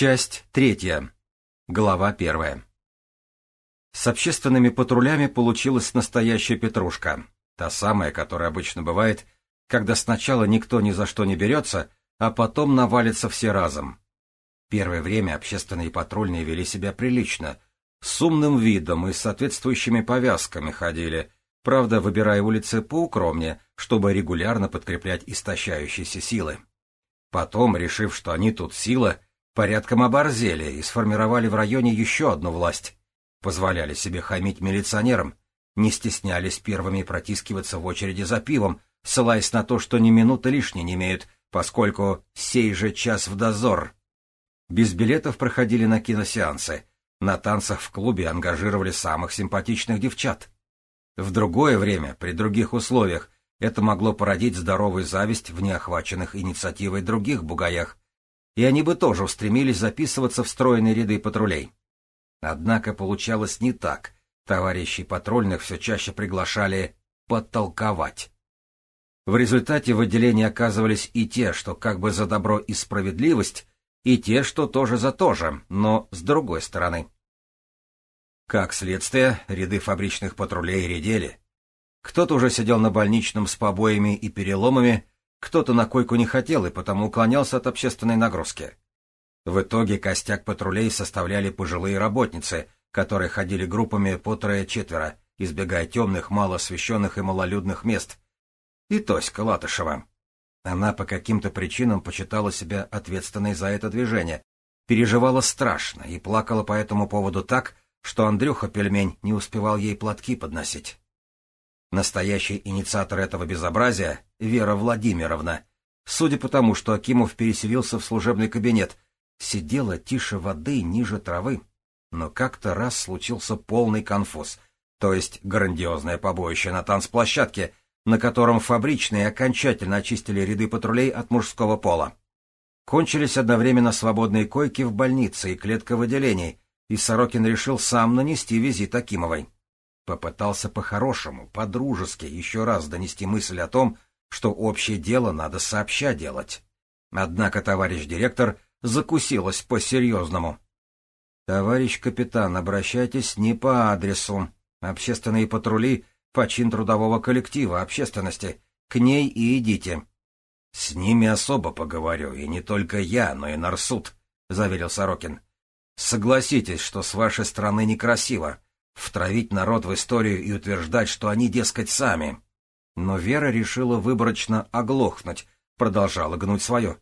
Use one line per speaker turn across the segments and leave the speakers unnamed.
Часть третья. Глава первая. С общественными патрулями получилась настоящая петрушка. Та самая, которая обычно бывает, когда сначала никто ни за что не берется, а потом навалится все разом. Первое время общественные патрульные вели себя прилично, с умным видом и соответствующими повязками ходили, правда, выбирая улицы поукромнее, чтобы регулярно подкреплять истощающиеся силы. Потом, решив, что они тут сила, порядком оборзели и сформировали в районе еще одну власть. Позволяли себе хамить милиционерам, не стеснялись первыми протискиваться в очереди за пивом, ссылаясь на то, что ни минуты лишней не имеют, поскольку сей же час в дозор. Без билетов проходили на киносеансы, на танцах в клубе ангажировали самых симпатичных девчат. В другое время, при других условиях, это могло породить здоровую зависть в неохваченных инициативой других бугаях, и они бы тоже устремились записываться в стройные ряды патрулей. Однако получалось не так. Товарищей патрульных все чаще приглашали подтолковать. В результате в отделении оказывались и те, что как бы за добро и справедливость, и те, что тоже за то же, но с другой стороны. Как следствие, ряды фабричных патрулей редели. Кто-то уже сидел на больничном с побоями и переломами, кто-то на койку не хотел и потому уклонялся от общественной нагрузки. В итоге костяк патрулей составляли пожилые работницы, которые ходили группами по трое-четверо, избегая темных, мало освещенных и малолюдных мест. И Тоська Латышева. Она по каким-то причинам почитала себя ответственной за это движение, переживала страшно и плакала по этому поводу так, что Андрюха Пельмень не успевал ей платки подносить. Настоящий инициатор этого безобразия — Вера Владимировна. Судя по тому, что Акимов переселился в служебный кабинет, сидела тише воды ниже травы. Но как-то раз случился полный конфуз, то есть грандиозное побоище на танцплощадке, на котором фабричные окончательно очистили ряды патрулей от мужского пола. Кончились одновременно свободные койки в больнице и клетка в отделении, и Сорокин решил сам нанести визит Акимовой. Попытался по-хорошему, по-дружески еще раз донести мысль о том, что общее дело надо сообща делать. Однако товарищ директор закусилась по-серьезному. — Товарищ капитан, обращайтесь не по адресу. Общественные патрули — почин трудового коллектива общественности. К ней и идите. — С ними особо поговорю, и не только я, но и Нарсуд, — заверил Сорокин. — Согласитесь, что с вашей стороны некрасиво втравить народ в историю и утверждать, что они, дескать, сами. Но Вера решила выборочно оглохнуть, продолжала гнуть свое.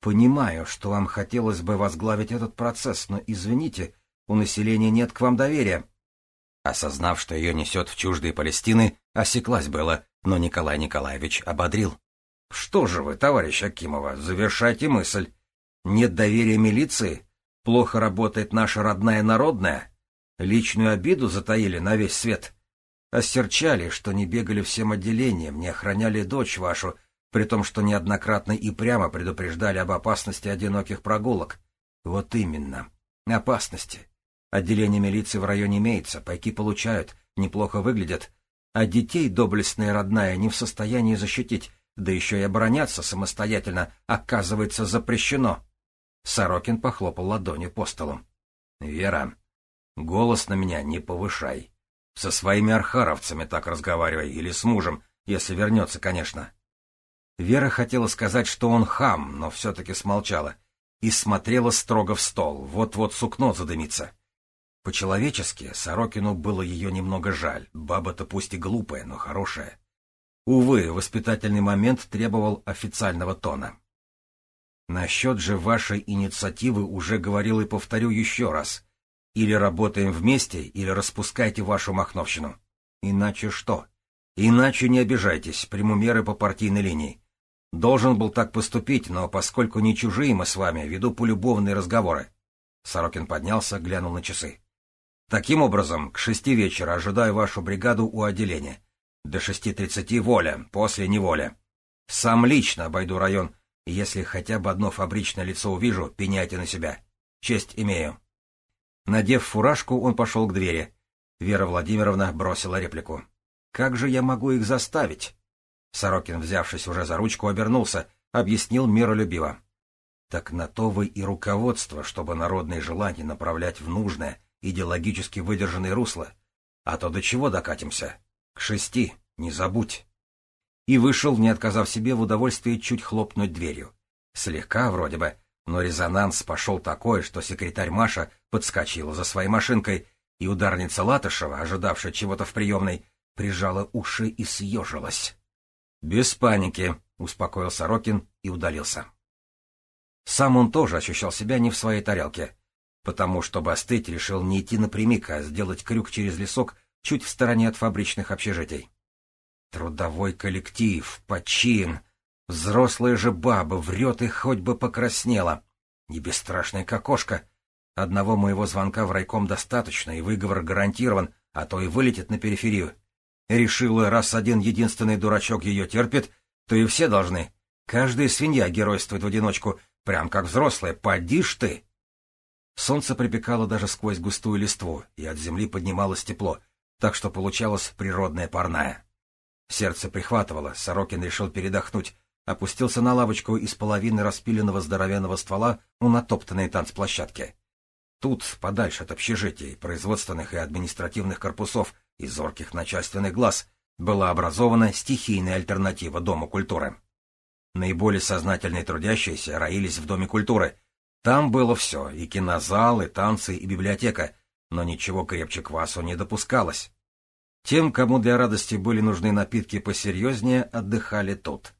«Понимаю, что вам хотелось бы возглавить этот процесс, но, извините, у населения нет к вам доверия». Осознав, что ее несет в чуждые Палестины, осеклась было, но Николай Николаевич ободрил. «Что же вы, товарищ Акимова, завершайте мысль. Нет доверия милиции? Плохо работает наша родная народная? Личную обиду затаили на весь свет. Осерчали, что не бегали всем отделением, не охраняли дочь вашу, при том, что неоднократно и прямо предупреждали об опасности одиноких прогулок. Вот именно. Опасности. Отделение милиции в районе имеется, пайки получают, неплохо выглядят. А детей доблестная родная не в состоянии защитить, да еще и обороняться самостоятельно, оказывается, запрещено. Сорокин похлопал ладонью по столу. — Вера, Голос на меня не повышай. Со своими архаровцами так разговаривай, или с мужем, если вернется, конечно. Вера хотела сказать, что он хам, но все-таки смолчала и смотрела строго в стол, вот-вот сукно задымится. По-человечески Сорокину было ее немного жаль, баба-то пусть и глупая, но хорошая. Увы, воспитательный момент требовал официального тона. Насчет же вашей инициативы уже говорил и повторю еще раз. Или работаем вместе, или распускайте вашу махновщину. Иначе что? Иначе не обижайтесь, приму меры по партийной линии. Должен был так поступить, но поскольку не чужие мы с вами, веду полюбовные разговоры. Сорокин поднялся, глянул на часы. Таким образом, к шести вечера ожидаю вашу бригаду у отделения. До шести тридцати воля, после неволя. Сам лично обойду район, и если хотя бы одно фабричное лицо увижу, пеняйте на себя. Честь имею. Надев фуражку, он пошел к двери. Вера Владимировна бросила реплику. «Как же я могу их заставить?» Сорокин, взявшись уже за ручку, обернулся, объяснил миролюбиво. Так на то вы и руководство, чтобы народные желания направлять в нужное, идеологически выдержанное русло. А то до чего докатимся? К шести, не забудь. И вышел, не отказав себе в удовольствии чуть хлопнуть дверью. Слегка вроде бы, но резонанс пошел такой, что секретарь Маша подскочила за своей машинкой, и ударница Латышева, ожидавшая чего-то в приемной, прижала уши и съежилась. — Без паники, — успокоил Сорокин и удалился. Сам он тоже ощущал себя не в своей тарелке, потому, чтобы остыть, решил не идти напрямик, а сделать крюк через лесок чуть в стороне от фабричных общежитий. Трудовой коллектив, почин, взрослая же баба, врет и хоть бы покраснела. Не бесстрашная кокошка. Одного моего звонка в райком достаточно, и выговор гарантирован, а то и вылетит на периферию. Решила, раз один единственный дурачок ее терпит, то и все должны. Каждая свинья геройствует в одиночку, Прям как взрослая, поди ж ты! Солнце припекало даже сквозь густую листву, и от земли поднималось тепло, так что получалось природная парная. Сердце прихватывало, Сорокин решил передохнуть, опустился на лавочку из половины распиленного здоровенного ствола у натоптанной танцплощадки. Тут, подальше от общежитий, производственных и административных корпусов и зорких начальственных глаз, была образована стихийная альтернатива Дому культуры. Наиболее сознательные трудящиеся роились в Доме культуры. Там было все — и кинозал, и танцы, и библиотека, но ничего крепче квасу не допускалось. Тем, кому для радости были нужны напитки посерьезнее, отдыхали тут.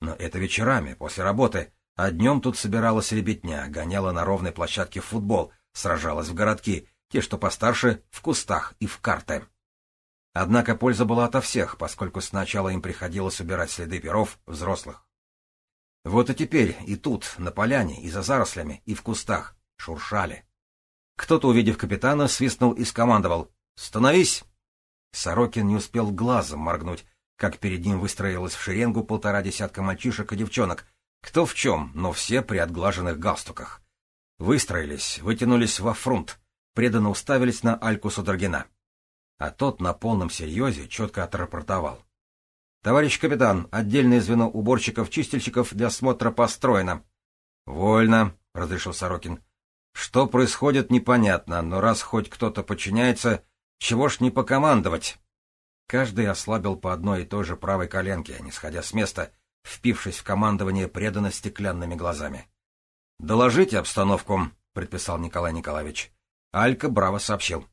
Но это вечерами, после работы, а днем тут собиралась ребятня, гоняла на ровной площадке в футбол, сражалась в городки, те, что постарше, в кустах и в карты. Однако польза была ото всех, поскольку сначала им приходилось убирать следы перов взрослых. Вот и теперь и тут, на поляне, и за зарослями, и в кустах, шуршали. Кто-то, увидев капитана, свистнул и скомандовал «Становись!». Сорокин не успел глазом моргнуть, как перед ним выстроилась в шеренгу полтора десятка мальчишек и девчонок, кто в чем, но все при отглаженных галстуках. Выстроились, вытянулись во фронт, преданно уставились на Альку Судоргина. А тот на полном серьезе четко отрапортовал. «Товарищ капитан, отдельное звено уборщиков-чистильщиков для осмотра построено». «Вольно», — разрешил Сорокин. «Что происходит, непонятно, но раз хоть кто-то подчиняется, чего ж не покомандовать?» Каждый ослабил по одной и той же правой коленке, не сходя с места, впившись в командование преданно стеклянными глазами. «Доложите обстановку», — предписал Николай Николаевич. Алька браво сообщил.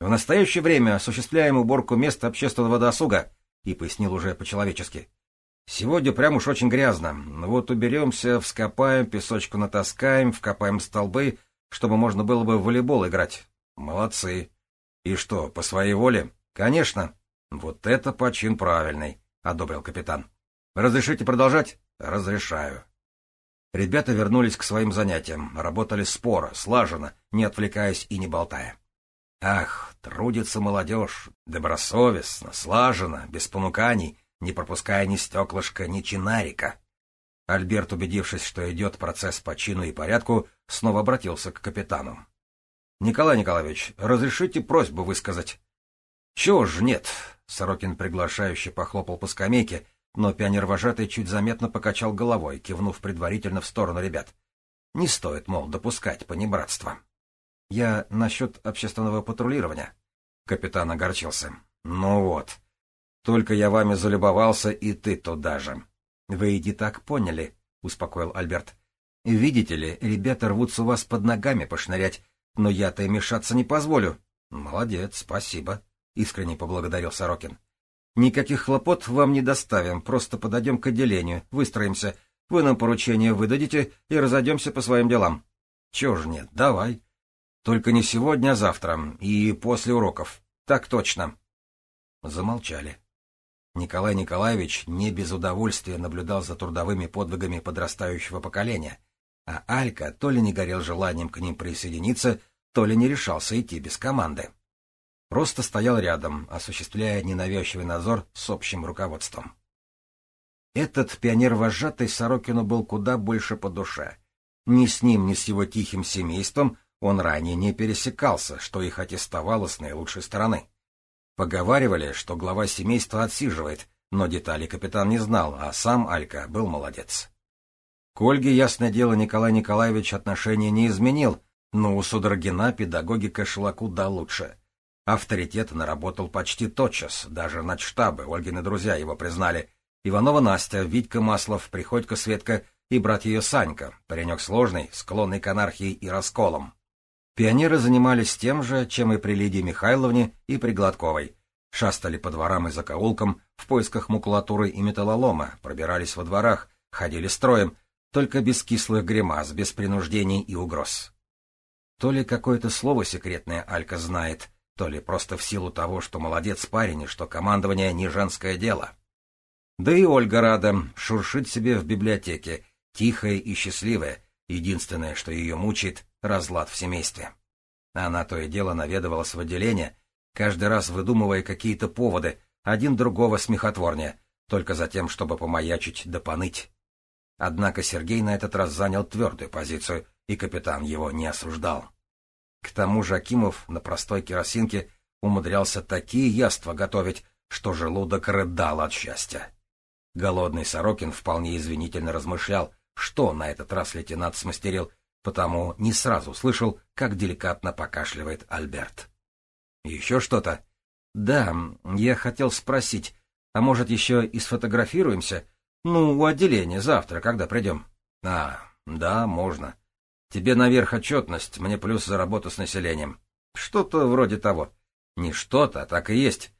«В настоящее время осуществляем уборку мест общественного досуга, и пояснил уже по-человечески. Сегодня прям уж очень грязно. Вот уберемся, вскопаем, песочку натаскаем, вкопаем столбы, чтобы можно было бы в волейбол играть. Молодцы. И что, по своей воле? Конечно. Вот это почин правильный, одобрил капитан. Разрешите продолжать? Разрешаю. Ребята вернулись к своим занятиям, работали споро, слаженно, не отвлекаясь и не болтая. Ах, трудится молодежь, добросовестно, слаженно, без понуканий, не пропуская ни стеклышка, ни чинарика. Альберт, убедившись, что идет процесс по чину и порядку, снова обратился к капитану. — Николай Николаевич, разрешите просьбу высказать? — Чего ж нет? — Сорокин приглашающе похлопал по скамейке, но пионер-вожатый чуть заметно покачал головой, кивнув предварительно в сторону ребят. Не стоит, мол, допускать понебратства. Я насчет общественного патрулирования. Капитан огорчился. Ну вот. Только я вами залюбовался, и ты туда же. Вы иди так поняли, успокоил Альберт. Видите ли, ребята рвутся у вас под ногами пошнырять, но я-то и мешаться не позволю. Молодец, спасибо, искренне поблагодарил Сорокин. Никаких хлопот вам не доставим, просто подойдем к отделению, выстроимся, вы нам поручение выдадите и разойдемся по своим делам. Чего ж нет, давай. Только не сегодня, а завтра, и после уроков. Так точно. Замолчали. Николай Николаевич не без удовольствия наблюдал за трудовыми подвигами подрастающего поколения, а Алька то ли не горел желанием к ним присоединиться, то ли не решался идти без команды. Просто стоял рядом, осуществляя ненавязчивый надзор с общим руководством. Этот пионер-вожатый Сорокину был куда больше по душе. Ни с ним, ни с его тихим семейством он ранее не пересекался, что их аттестовало с наилучшей стороны. Поговаривали, что глава семейства отсиживает, но детали капитан не знал, а сам Алька был молодец. К Ольге, ясное дело, Николай Николаевич отношения не изменил, но у Судорогина педагогика шла куда лучше. Авторитет наработал почти тотчас, даже начштабы, Ольгины друзья его признали. Иванова Настя, Витька Маслов, Приходько Светка и брат ее Санька, паренек сложный, склонный к анархии и расколам. Пионеры занимались тем же, чем и при Лидии Михайловне и при Гладковой. Шастали по дворам и закоулкам в поисках макулатуры и металлолома, пробирались во дворах, ходили строем, только без кислых гримас, без принуждений и угроз. То ли какое-то слово секретное Алька знает, то ли просто в силу того, что молодец парень и что командование не женское дело. Да и Ольга рада, шуршит себе в библиотеке, тихая и счастливая, единственное, что ее мучает — разлад в семействе. Она то и дело наведывалась в отделение, каждый раз выдумывая какие-то поводы, один другого смехотворнее, только за тем, чтобы помаячить да поныть. Однако Сергей на этот раз занял твердую позицию, и капитан его не осуждал. К тому же Акимов на простой керосинке умудрялся такие яства готовить, что желудок рыдал от счастья. Голодный Сорокин вполне извинительно размышлял, что на этот раз лейтенант смастерил, потому не сразу слышал, как деликатно покашливает Альберт. «Еще что-то?» «Да, я хотел спросить, а может, еще и сфотографируемся?» Ну, у отделения завтра, когда придем. А, да, можно. Тебе наверх отчетность, мне плюс за работу с населением. Что-то вроде того. Не что-то, а так и есть.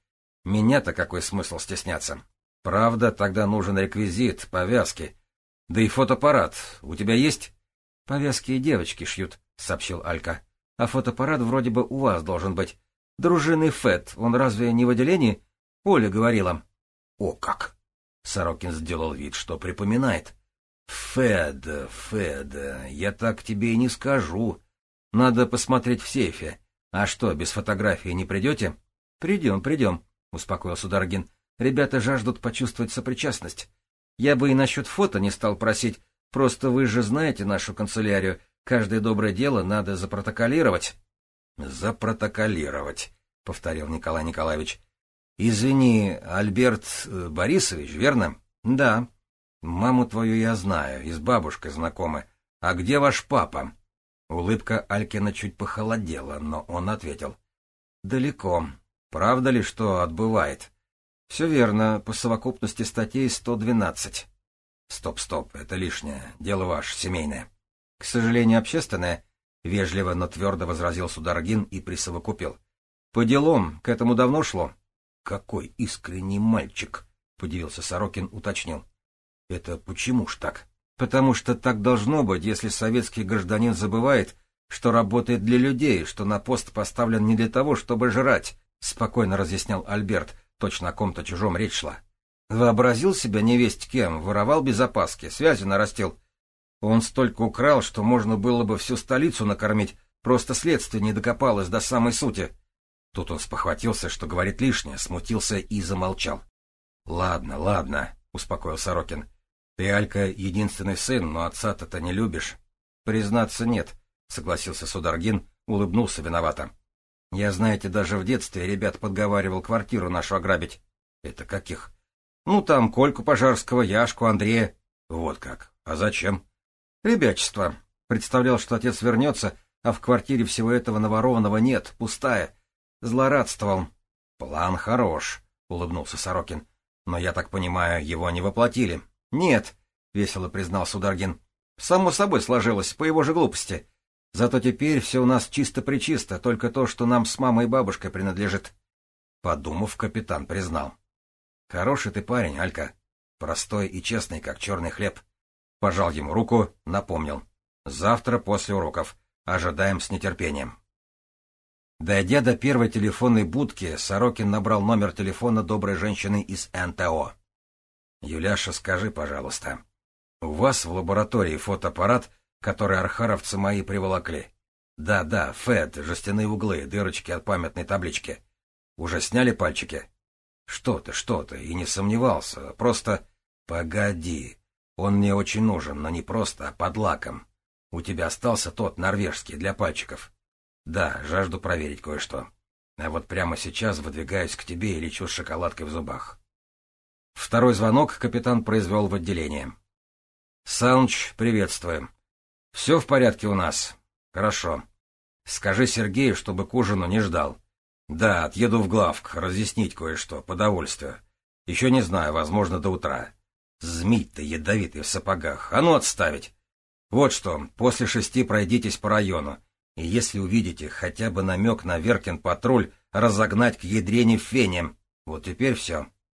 Меня-то какой смысл стесняться? Правда, тогда нужен реквизит, повязки. Да и фотоаппарат. У тебя есть? Повязки и девочки шьют, сообщил Алька. А фотоаппарат вроде бы у вас должен быть. Дружинный ФЭД, он разве не в отделении? Оля говорила. О как! Сорокин сделал вид, что припоминает. «Фед, Фед, я так тебе и не скажу. Надо посмотреть в сейфе. А что, без фотографии не придете?» «Придем, придем», — успокоился Даргин. «Ребята жаждут почувствовать сопричастность. Я бы и насчет фото не стал просить, просто вы же знаете нашу канцелярию. Каждое доброе дело надо запротоколировать».
«Запротоколировать», — повторил Николай Николаевич. «Извини, Альберт э, Борисович, верно?»
«Да».
«Маму твою я знаю, и с бабушкой знакомы. А где ваш папа?» Улыбка Алькина чуть похолодела, но он ответил. «Далеко. Правда ли, что отбывает?»
«Все верно, по совокупности статей 112».
«Стоп, стоп, это лишнее. Дело ваше, семейное».
«К сожалению, общественное», — вежливо, но твердо возразил Сударгин и присовокупил. «По делам, к этому давно шло».
Какой искренний мальчик! — подивился Сорокин, уточнил. — Это почему ж так?
— Потому что так должно быть, если советский гражданин забывает, что работает для людей, что на пост поставлен не для того, чтобы жрать, — спокойно разъяснял Альберт, точно о ком-то чужом речь шла. Вообразил себя невесть кем, воровал без опаски, связи нарастил. Он столько украл, что можно было бы всю столицу накормить, просто следствие не докопалось до самой сути. Тут он спохватился, что говорит лишнее, смутился и замолчал. — Ладно, ладно, — успокоил Сорокин. — Ты, Алька, единственный сын, но отца-то ты не любишь. — Признаться, нет, — согласился Сударгин, улыбнулся виновато. — Я, знаете, даже в детстве ребят подговаривал квартиру нашу ограбить. — Это каких? — Ну, там Кольку Пожарского, Яшку, Андрея. — Вот как. А зачем? — Ребячество. Представлял, что отец вернется, а в квартире всего этого наворованного нет, пустая. Злорадствовал. — План хорош, — улыбнулся Сорокин. — Но, я так понимаю, его не воплотили. — Нет, — весело признал Сударгин. — Само собой сложилось, по его же глупости. Зато теперь все у нас чисто-причисто, только то, что нам с мамой и бабушкой принадлежит. Подумав, капитан признал. — Хороший ты парень, Алька. Простой и честный, как черный хлеб. Пожал ему руку, напомнил. Завтра после уроков. Ожидаем с нетерпением. Дойдя до первой телефонной будки, Сорокин набрал номер телефона доброй женщины из НТО. «Юляша, скажи, пожалуйста, у вас в лаборатории фотоаппарат, который архаровцы мои приволокли? Да-да, ФЭД, жестяные углы, дырочки от памятной таблички. Уже сняли пальчики? Что ты, что ты, и не сомневался, просто... Погоди, он мне очень нужен, но не просто, а под лаком. У тебя остался тот норвежский для пальчиков». Да, жажду проверить кое-что. А вот прямо сейчас выдвигаюсь к тебе и лечу с шоколадкой в зубах. Второй звонок капитан произвел в отделение.
Саныч, приветствуем. Все в порядке у нас? Хорошо. Скажи Сергею, чтобы к ужину не ждал. Да, отъеду в главк, разъяснить кое-что, по довольствию. Еще не знаю, возможно, до утра. Змей-то ядовитый в сапогах. А ну отставить. Вот что, после шести пройдитесь по району. И если увидите хотя бы намек на Веркин патруль, разогнать к ядрене фене. Вот теперь все.